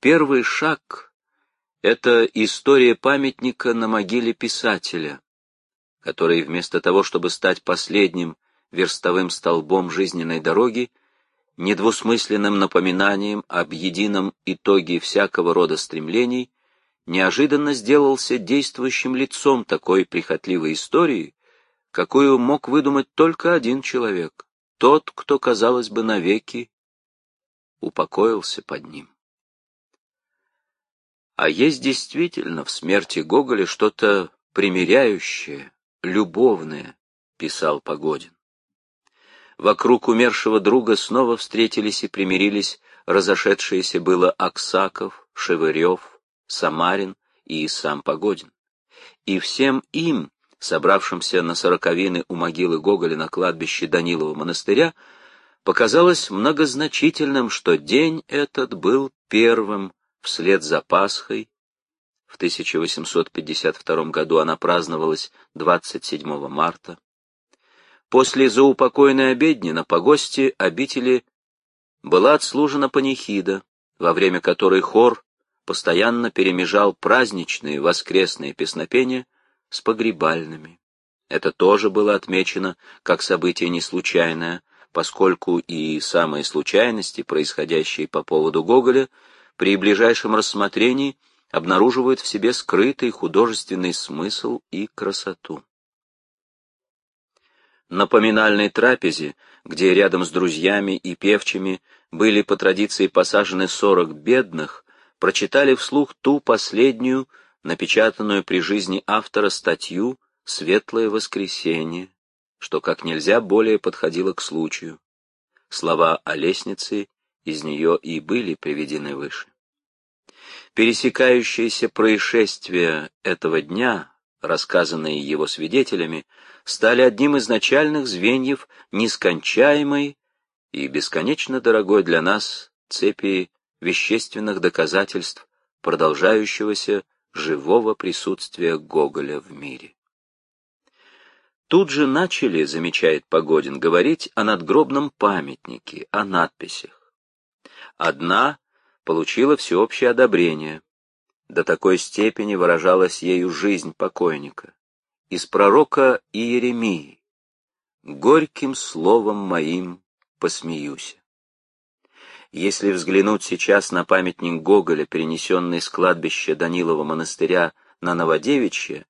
Первый шаг — это история памятника на могиле писателя, который вместо того, чтобы стать последним верстовым столбом жизненной дороги, недвусмысленным напоминанием об едином итоге всякого рода стремлений, неожиданно сделался действующим лицом такой прихотливой истории, какую мог выдумать только один человек, тот, кто, казалось бы, навеки упокоился под ним. А есть действительно в смерти Гоголя что-то примиряющее, любовное, писал Погодин. Вокруг умершего друга снова встретились и примирились разошедшиеся было Аксаков, Шевырев, Самарин и сам Погодин. И всем им собравшимся на сороковины у могилы Гоголя на кладбище Данилова монастыря, показалось многозначительным, что день этот был первым вслед за Пасхой. В 1852 году она праздновалась 27 марта. После заупокойной обедни на погосте обители была отслужена панихида, во время которой хор постоянно перемежал праздничные воскресные песнопения с погребальными. Это тоже было отмечено как событие не случайное, поскольку и самые случайности, происходящие по поводу Гоголя, при ближайшем рассмотрении обнаруживают в себе скрытый художественный смысл и красоту. На поминальной трапезе, где рядом с друзьями и певчими были по традиции посажены сорок бедных, прочитали вслух ту последнюю, напечатанную при жизни автора статью «Светлое воскресенье», что как нельзя более подходило к случаю. Слова о лестнице из нее и были приведены выше. Пересекающиеся происшествия этого дня, рассказанные его свидетелями, стали одним из начальных звеньев нескончаемой и бесконечно дорогой для нас цепи вещественных доказательств продолжающегося живого присутствия Гоголя в мире. Тут же начали, замечает Погодин, говорить о надгробном памятнике, о надписях. Одна получила всеобщее одобрение. До такой степени выражалась ею жизнь покойника. Из пророка Иеремии. «Горьким словом моим посмеюсь». Если взглянуть сейчас на памятник Гоголя, перенесенный с кладбища Данилова монастыря на Новодевичье,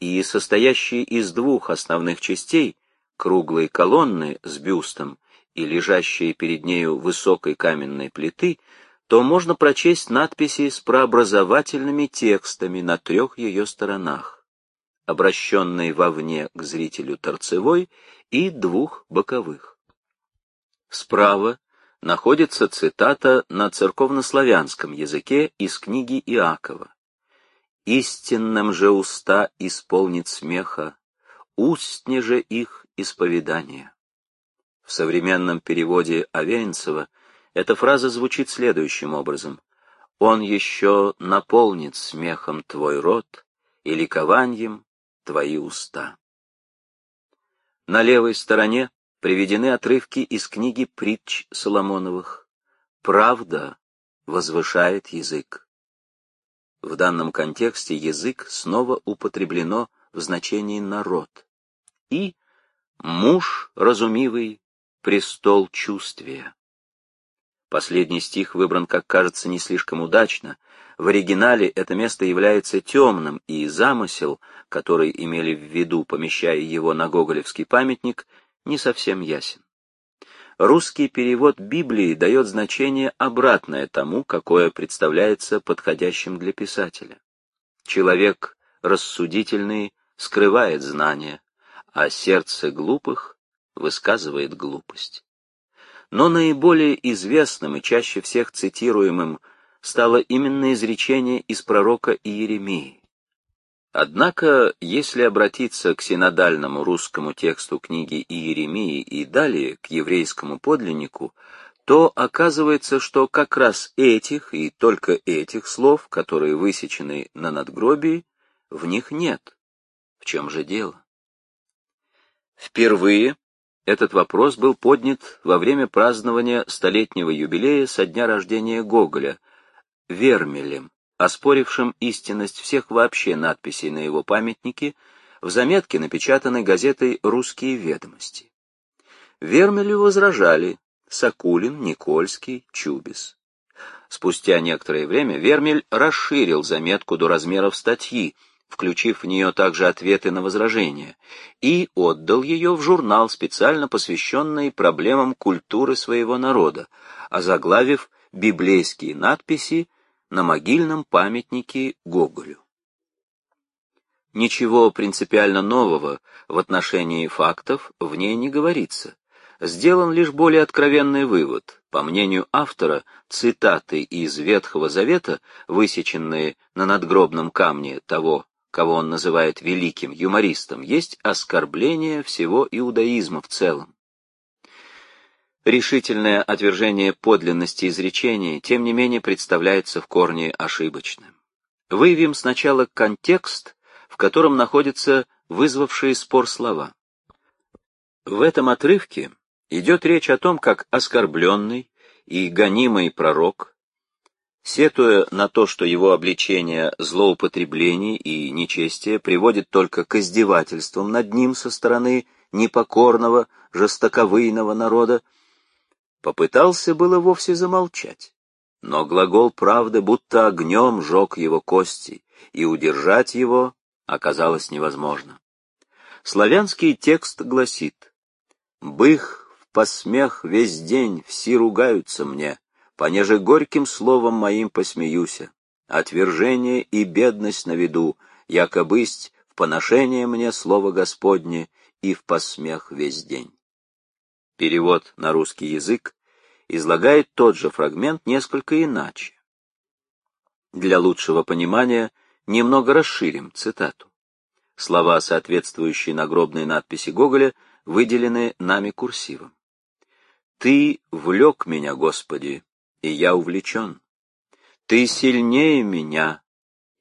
и состоящий из двух основных частей, круглой колонны с бюстом и лежащие перед нею высокой каменной плиты, то можно прочесть надписи с прообразовательными текстами на трех ее сторонах, обращенной вовне к зрителю торцевой и двух боковых. Справа находится цитата на церковнославянском языке из книги Иакова. «Истинным же уста исполнит смеха, устне же их исповедание». В современном переводе Аверинцева эта фраза звучит следующим образом. «Он еще наполнит смехом твой рот и ликованием твои уста». На левой стороне приведены отрывки из книги притч Соломоновых. «Правда возвышает язык». В данном контексте язык снова употреблено в значении «народ». И «муж разумивый, престол чувствия». Последний стих выбран, как кажется, не слишком удачно. В оригинале это место является темным, и замысел, который имели в виду, помещая его на гоголевский памятник, не совсем ясен. Русский перевод Библии дает значение обратное тому, какое представляется подходящим для писателя. Человек рассудительный скрывает знания, а сердце глупых высказывает глупость. Но наиболее известным и чаще всех цитируемым стало именно изречение из пророка Иеремии. Однако, если обратиться к синодальному русскому тексту книги Иеремии и далее к еврейскому подлиннику, то оказывается, что как раз этих и только этих слов, которые высечены на надгробии, в них нет. В чем же дело? Впервые этот вопрос был поднят во время празднования столетнего юбилея со дня рождения Гоголя, Вермелем, оспорившим истинность всех вообще надписей на его памятнике, в заметке, напечатанной газетой «Русские ведомости». Вермелю возражали Сакулин, Никольский, Чубис. Спустя некоторое время Вермель расширил заметку до размеров статьи, включив в нее также ответы на возражения, и отдал ее в журнал, специально посвященный проблемам культуры своего народа, озаглавив библейские надписи на могильном памятнике Гоголю. Ничего принципиально нового в отношении фактов в ней не говорится, сделан лишь более откровенный вывод. По мнению автора, цитаты из Ветхого Завета, высеченные на надгробном камне того, кого он называет великим юмористом, есть оскорбление всего иудаизма в целом. Решительное отвержение подлинности изречений, тем не менее, представляется в корне ошибочным. Выявим сначала контекст, в котором находятся вызвавшие спор слова. В этом отрывке идет речь о том, как оскорбленный и гонимый пророк, сетуя на то, что его обличение злоупотреблений и нечестия приводит только к издевательствам над ним со стороны непокорного, жестоковыйного народа, попытался было вовсе замолчать. Но глагол правды будто огнем жег его кости, и удержать его оказалось невозможно. Славянский текст гласит «Бых посмех весь день, все ругаются мне, понеже горьким словом моим посмеюся. Отвержение и бедность на виду, якобысть в поношение мне слово Господне и в посмех весь день. Перевод на русский язык излагает тот же фрагмент несколько иначе. Для лучшего понимания немного расширим цитату. Слова, соответствующие нагробной надписи Гоголя, выделены нами курсивом. Ты влек меня, Господи, и я увлечен. Ты сильнее меня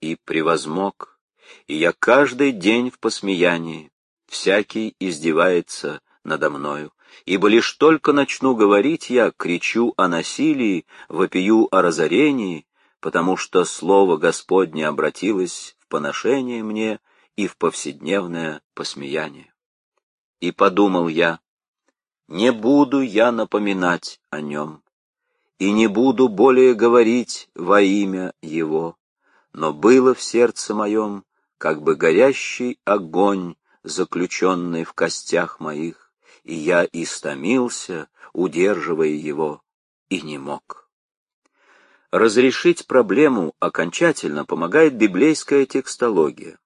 и превозмог, и я каждый день в посмеянии, всякий издевается надо мною, ибо лишь только начну говорить я, кричу о насилии, вопию о разорении, потому что слово Господне обратилось в поношение мне и в повседневное посмеяние. И подумал я, не буду я напоминать о нем, и не буду более говорить во имя его, но было в сердце моем как бы горящий огонь, заключенный в костях моих, и я истомился, удерживая его, и не мог. Разрешить проблему окончательно помогает библейская текстология.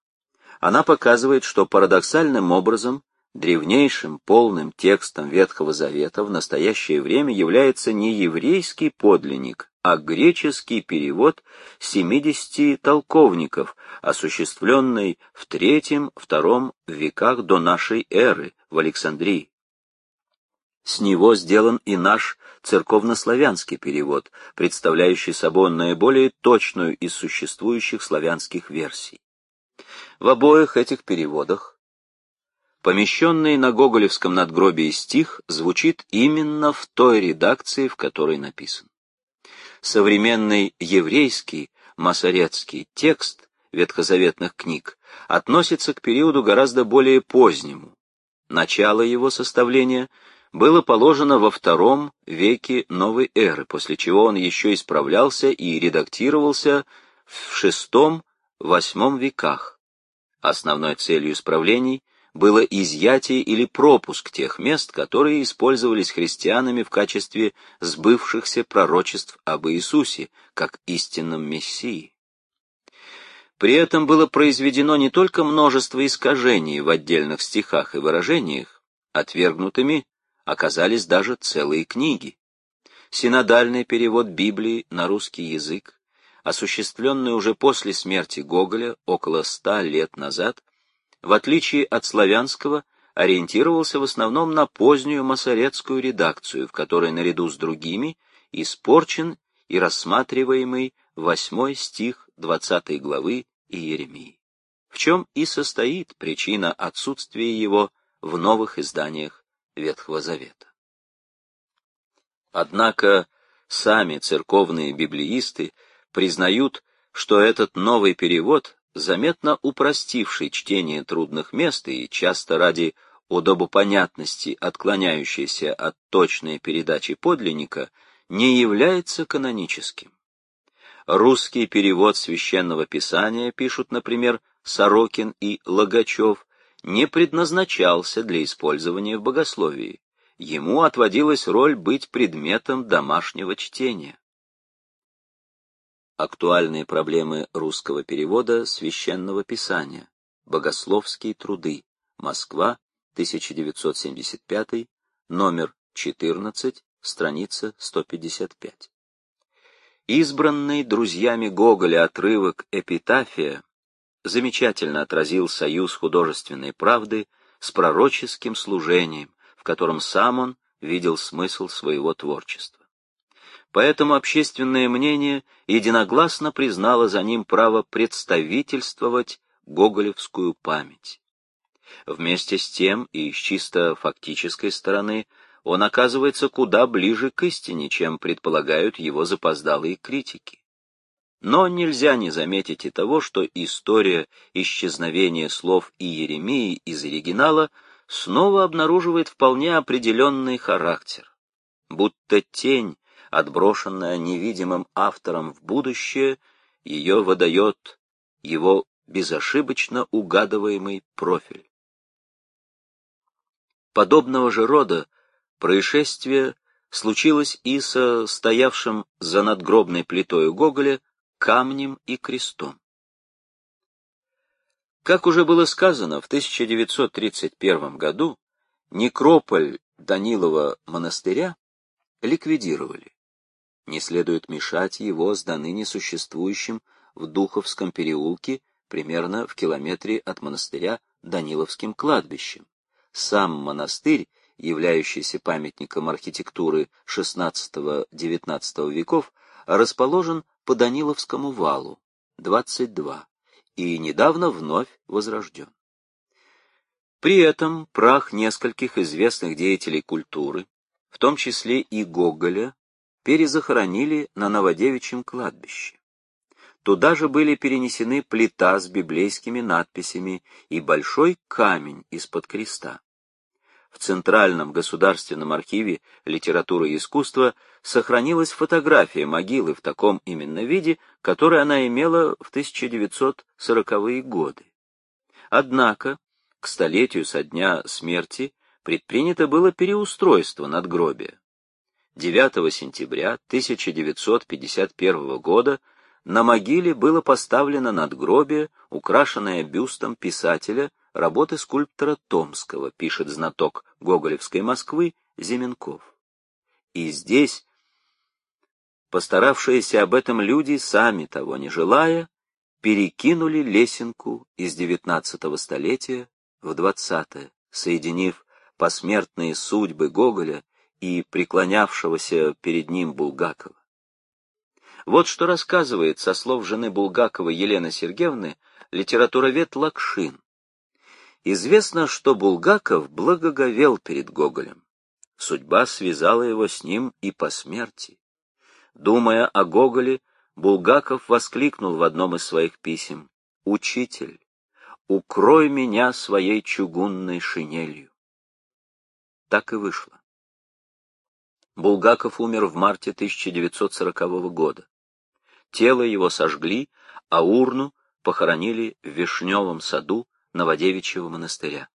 Она показывает, что парадоксальным образом Древнейшим полным текстом Ветхого Завета в настоящее время является не еврейский подлинник, а греческий перевод 70 толковников, осуществленный в III-II веках до нашей эры в Александрии. С него сделан и наш церковнославянский перевод, представляющий собой наиболее точную из существующих славянских версий. В обоих этих переводах Помещенный на гоголевском надгробии стих звучит именно в той редакции, в которой написан. Современный еврейский масорецкий текст ветхозаветных книг относится к периоду гораздо более позднему. Начало его составления было положено во втором веке новой эры, после чего он еще исправлялся и редактировался в шестом-восьмом веках. Основной целью исправлений – было изъятие или пропуск тех мест, которые использовались христианами в качестве сбывшихся пророчеств об Иисусе, как истинном Мессии. При этом было произведено не только множество искажений в отдельных стихах и выражениях, отвергнутыми оказались даже целые книги. Синодальный перевод Библии на русский язык, осуществленный уже после смерти Гоголя около ста лет назад, в отличие от славянского, ориентировался в основном на позднюю масоретскую редакцию, в которой наряду с другими испорчен и рассматриваемый восьмой стих двадцатой главы Иеремии, в чем и состоит причина отсутствия его в новых изданиях Ветхого Завета. Однако сами церковные библеисты признают, что этот новый перевод, заметно упростивший чтение трудных мест и часто ради удобопонятности отклоняющийся от точной передачи подлинника, не является каноническим. Русский перевод священного писания, пишут, например, Сорокин и Логачев, не предназначался для использования в богословии. Ему отводилась роль быть предметом домашнего чтения. Актуальные проблемы русского перевода священного писания. Богословские труды. Москва, 1975, номер 14, страница 155. Избранный друзьями Гоголя отрывок «Эпитафия» замечательно отразил союз художественной правды с пророческим служением, в котором сам он видел смысл своего творчества. Поэтому общественное мнение единогласно признало за ним право представительствовать гоголевскую память. Вместе с тем и с чисто фактической стороны он оказывается куда ближе к истине, чем предполагают его запоздалые критики. Но нельзя не заметить и того, что история исчезновения слов Иеремии из оригинала снова обнаруживает вполне определенный характер. Будто тень, отброшенная невидимым автором в будущее, ее выдает его безошибочно угадываемый профиль. Подобного же рода происшествие случилось и со стоявшим за надгробной плитой Гоголя камнем и крестом. Как уже было сказано, в 1931 году некрополь Данилова монастыря ликвидировали. Не следует мешать его с доныне существующим в Духовском переулке примерно в километре от монастыря Даниловским кладбищем. Сам монастырь, являющийся памятником архитектуры XVI-XIX веков, расположен по Даниловскому валу, 22, и недавно вновь возрожден. При этом прах нескольких известных деятелей культуры, в том числе и Гоголя, перезахоронили на Новодевичьем кладбище. Туда же были перенесены плита с библейскими надписями и большой камень из-под креста. В Центральном государственном архиве литературы и искусства сохранилась фотография могилы в таком именно виде, который она имела в 1940-е годы. Однако, к столетию со дня смерти предпринято было переустройство надгробия. 9 сентября 1951 года на могиле было поставлено надгробие, украшенное бюстом писателя работы скульптора Томского, пишет знаток Гоголевской Москвы Зименков. И здесь постаравшиеся об этом люди, сами того не желая, перекинули лесенку из девятнадцатого столетия в двадцатое, соединив посмертные судьбы Гоголя и преклонявшегося перед ним Булгакова. Вот что рассказывает со слов жены Булгакова Елены Сергеевны литературовед Лакшин. Известно, что Булгаков благоговел перед Гоголем. Судьба связала его с ним и по смерти. Думая о Гоголе, Булгаков воскликнул в одном из своих писем «Учитель, укрой меня своей чугунной шинелью». Так и вышло. Булгаков умер в марте 1940 года. Тело его сожгли, а урну похоронили в Вишневом саду Новодевичьего монастыря.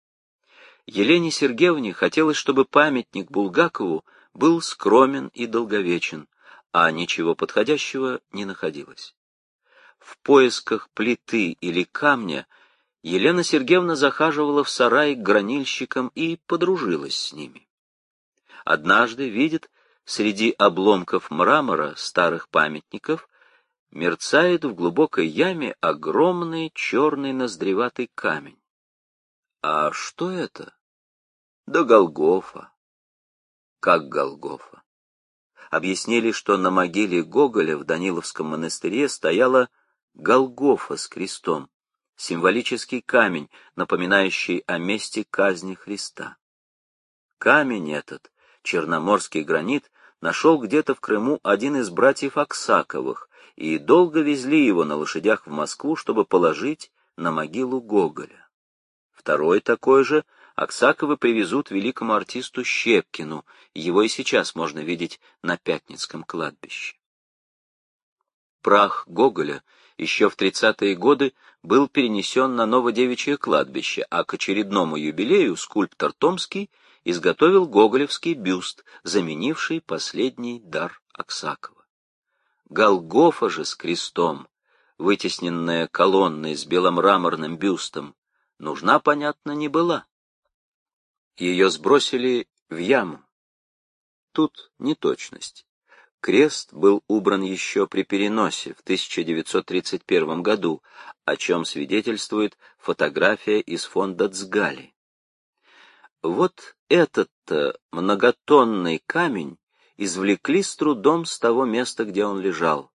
Елене Сергеевне хотелось, чтобы памятник Булгакову был скромен и долговечен, а ничего подходящего не находилось. В поисках плиты или камня Елена Сергеевна захаживала в сарай к гранильщикам и подружилась с ними. Однажды видит, среди обломков мрамора старых памятников мерцает в глубокой яме огромный черный ноздреватый камень. А что это? Да Голгофа. Как Голгофа? Объяснили, что на могиле Гоголя в Даниловском монастыре стояла Голгофа с крестом, символический камень, напоминающий о месте казни Христа. Камень этот, черноморский гранит, нашел где-то в Крыму один из братьев Аксаковых, и долго везли его на лошадях в Москву, чтобы положить на могилу Гоголя. Второй такой же Аксаковы привезут великому артисту Щепкину, его и сейчас можно видеть на Пятницком кладбище. Прах Гоголя еще в 30-е годы был перенесен на Новодевичье кладбище, а к очередному юбилею скульптор Томский изготовил гоголевский бюст, заменивший последний дар Аксакова. Голгофа же с крестом, вытесненная колонной с беломраморным бюстом, нужна, понятно, не была. Ее сбросили в яму. Тут неточность. Крест был убран еще при переносе в 1931 году, о чем свидетельствует фотография из фонда Цгали. Вот этот-то многотонный камень извлекли с трудом с того места, где он лежал.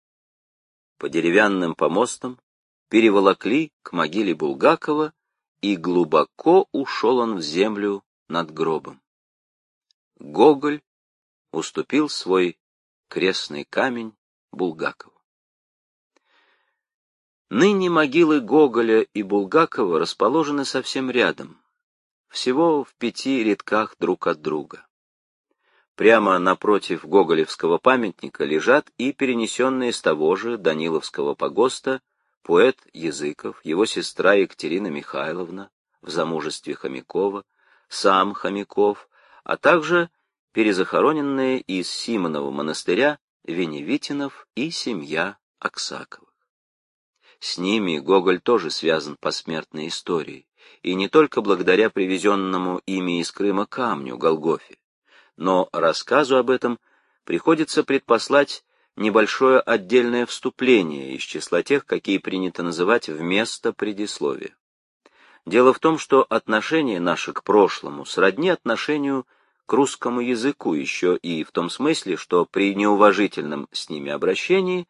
По деревянным помостам переволокли к могиле Булгакова, и глубоко ушел он в землю над гробом. Гоголь уступил свой крестный камень Булгакову. Ныне могилы Гоголя и Булгакова расположены совсем рядом, всего в пяти рядках друг от друга. Прямо напротив Гоголевского памятника лежат и перенесенные с того же Даниловского погоста поэт Языков, его сестра Екатерина Михайловна в замужестве Хомякова, сам Хомяков, а также перезахороненные из Симонова монастыря Веневитинов и семья Аксаковых. С ними Гоголь тоже связан посмертной историей, и не только благодаря привезенному ими из Крыма камню Голгофе, но рассказу об этом приходится предпослать небольшое отдельное вступление из числа тех, какие принято называть вместо предисловия. Дело в том, что отношение наше к прошлому сродни отношению к русскому языку еще и в том смысле, что при неуважительном с ними обращении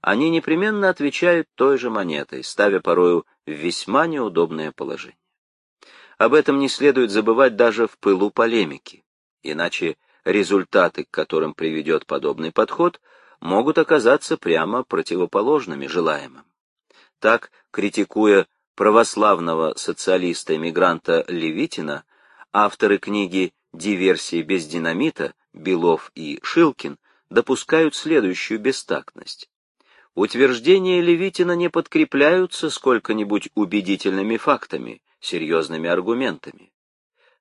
они непременно отвечают той же монетой, ставя порою в весьма неудобное положение. Об этом не следует забывать даже в пылу полемики, иначе результаты, к которым приведет подобный подход, могут оказаться прямо противоположными желаемым. Так, критикуя православного социалиста-эмигранта Левитина, авторы книги диверсии без динамита, Белов и Шилкин допускают следующую бестактность. Утверждения Левитина не подкрепляются сколько-нибудь убедительными фактами, серьезными аргументами.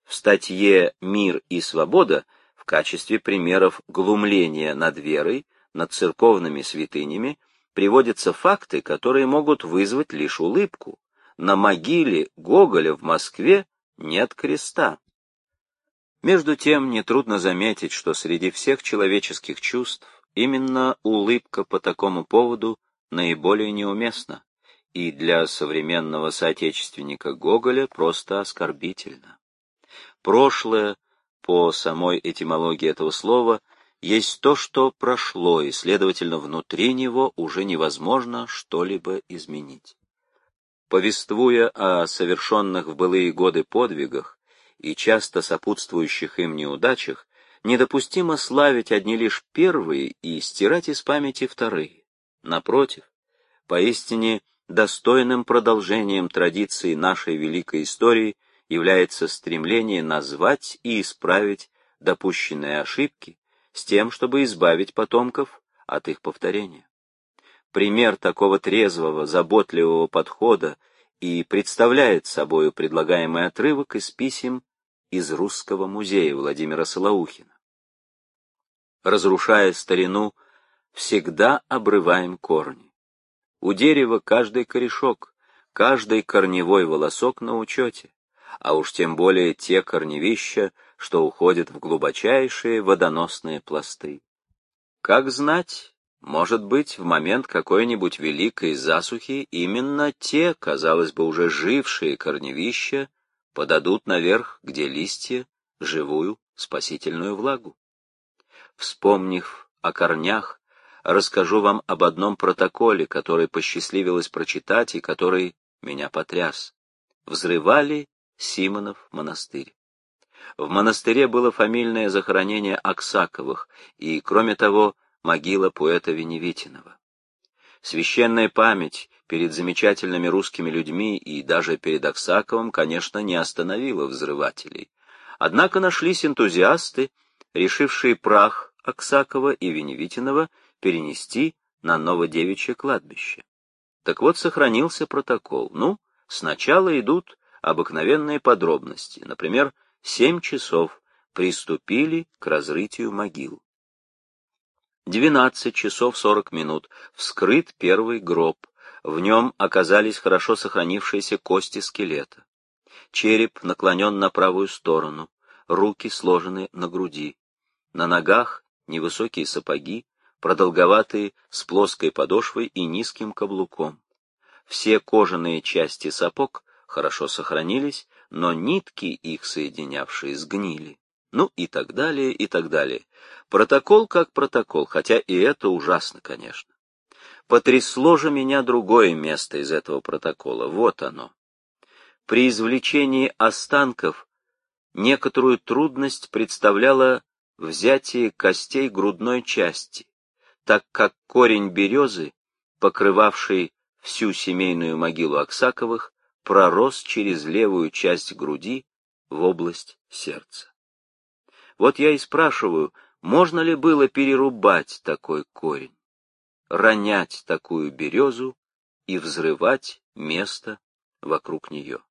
В статье «Мир и свобода» в качестве примеров глумления над верой, над церковными святынями, приводятся факты, которые могут вызвать лишь улыбку. На могиле Гоголя в Москве нет креста. Между тем, нетрудно заметить, что среди всех человеческих чувств именно улыбка по такому поводу наиболее неуместна и для современного соотечественника Гоголя просто оскорбительна. Прошлое, по самой этимологии этого слова, есть то, что прошло, и, следовательно, внутри него уже невозможно что-либо изменить. Повествуя о совершенных в былые годы подвигах, и часто сопутствующих им неудачах, недопустимо славить одни лишь первые и стирать из памяти вторые. Напротив, поистине достойным продолжением традиции нашей великой истории является стремление назвать и исправить допущенные ошибки с тем, чтобы избавить потомков от их повторения. Пример такого трезвого, заботливого подхода и представляет собою предлагаемый отрывок из писем из Русского музея Владимира Солоухина. Разрушая старину, всегда обрываем корни. У дерева каждый корешок, каждый корневой волосок на учете, а уж тем более те корневища, что уходят в глубочайшие водоносные пласты. Как знать, может быть, в момент какой-нибудь великой засухи именно те, казалось бы, уже жившие корневища подадут наверх, где листья, живую спасительную влагу. Вспомнив о корнях, расскажу вам об одном протоколе, который посчастливилось прочитать и который меня потряс. Взрывали Симонов монастырь. В монастыре было фамильное захоронение Аксаковых и, кроме того, могила поэта Веневитинова. Священная память перед замечательными русскими людьми и даже перед Аксаковым, конечно, не остановила взрывателей. Однако нашлись энтузиасты, решившие прах Аксакова и Веневитинова перенести на Новодевичье кладбище. Так вот, сохранился протокол. Ну, сначала идут обыкновенные подробности, например, семь часов приступили к разрытию могил. 12 часов 40 минут вскрыт первый гроб, в нем оказались хорошо сохранившиеся кости скелета. Череп наклонен на правую сторону, руки сложены на груди. На ногах невысокие сапоги, продолговатые, с плоской подошвой и низким каблуком. Все кожаные части сапог хорошо сохранились, но нитки, их соединявшие, сгнили. Ну и так далее, и так далее. Протокол как протокол, хотя и это ужасно, конечно. Потрясло же меня другое место из этого протокола. Вот оно. При извлечении останков некоторую трудность представляло взятие костей грудной части, так как корень березы, покрывавший всю семейную могилу Аксаковых, пророс через левую часть груди в область сердца. Вот я и спрашиваю, можно ли было перерубать такой корень, ронять такую березу и взрывать место вокруг нее.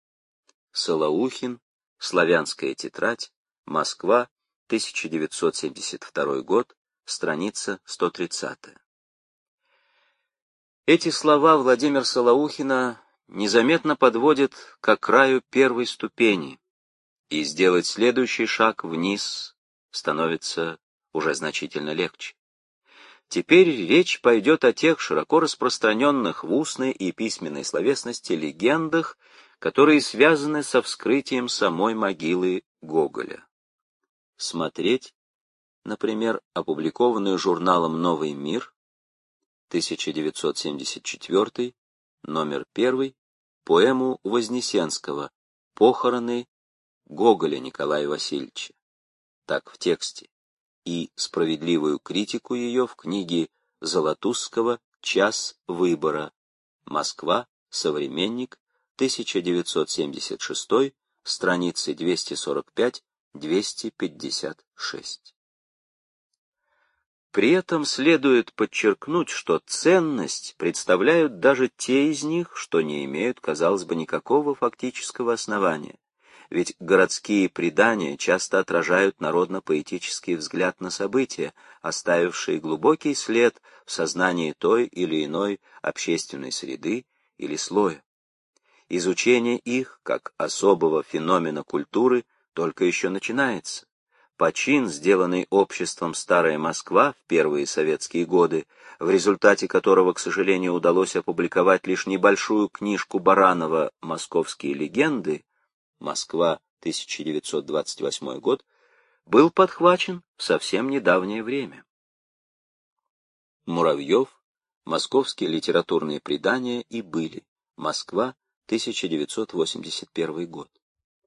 Солоухин, Славянская тетрадь, Москва, 1972 год, страница 130. Эти слова Владимир Солоухина незаметно подводят к краю первой ступени, и сделать следующий шаг вниз становится уже значительно легче. Теперь речь пойдет о тех широко распространенных в устной и письменной словесности легендах, которые связаны со вскрытием самой могилы Гоголя смотреть, например, опубликованную журналом «Новый мир» 1974, номер 1, поэму Вознесенского «Похороны Гоголя Николая Васильевича». Так в тексте. И справедливую критику ее в книге Золотузского «Час выбора». Москва. Современник. 1976, страницы 245 256. При этом следует подчеркнуть, что ценность представляют даже те из них, что не имеют, казалось бы, никакого фактического основания. Ведь городские предания часто отражают народно-поэтический взгляд на события, оставившие глубокий след в сознании той или иной общественной среды или слоя. Изучение их, как особого феномена культуры, только еще начинается. Почин, сделанный обществом «Старая Москва» в первые советские годы, в результате которого, к сожалению, удалось опубликовать лишь небольшую книжку Баранова «Московские легенды» Москва, 1928 год, был подхвачен в совсем недавнее время. Муравьев, Московские литературные предания и были. Москва, 1981 год.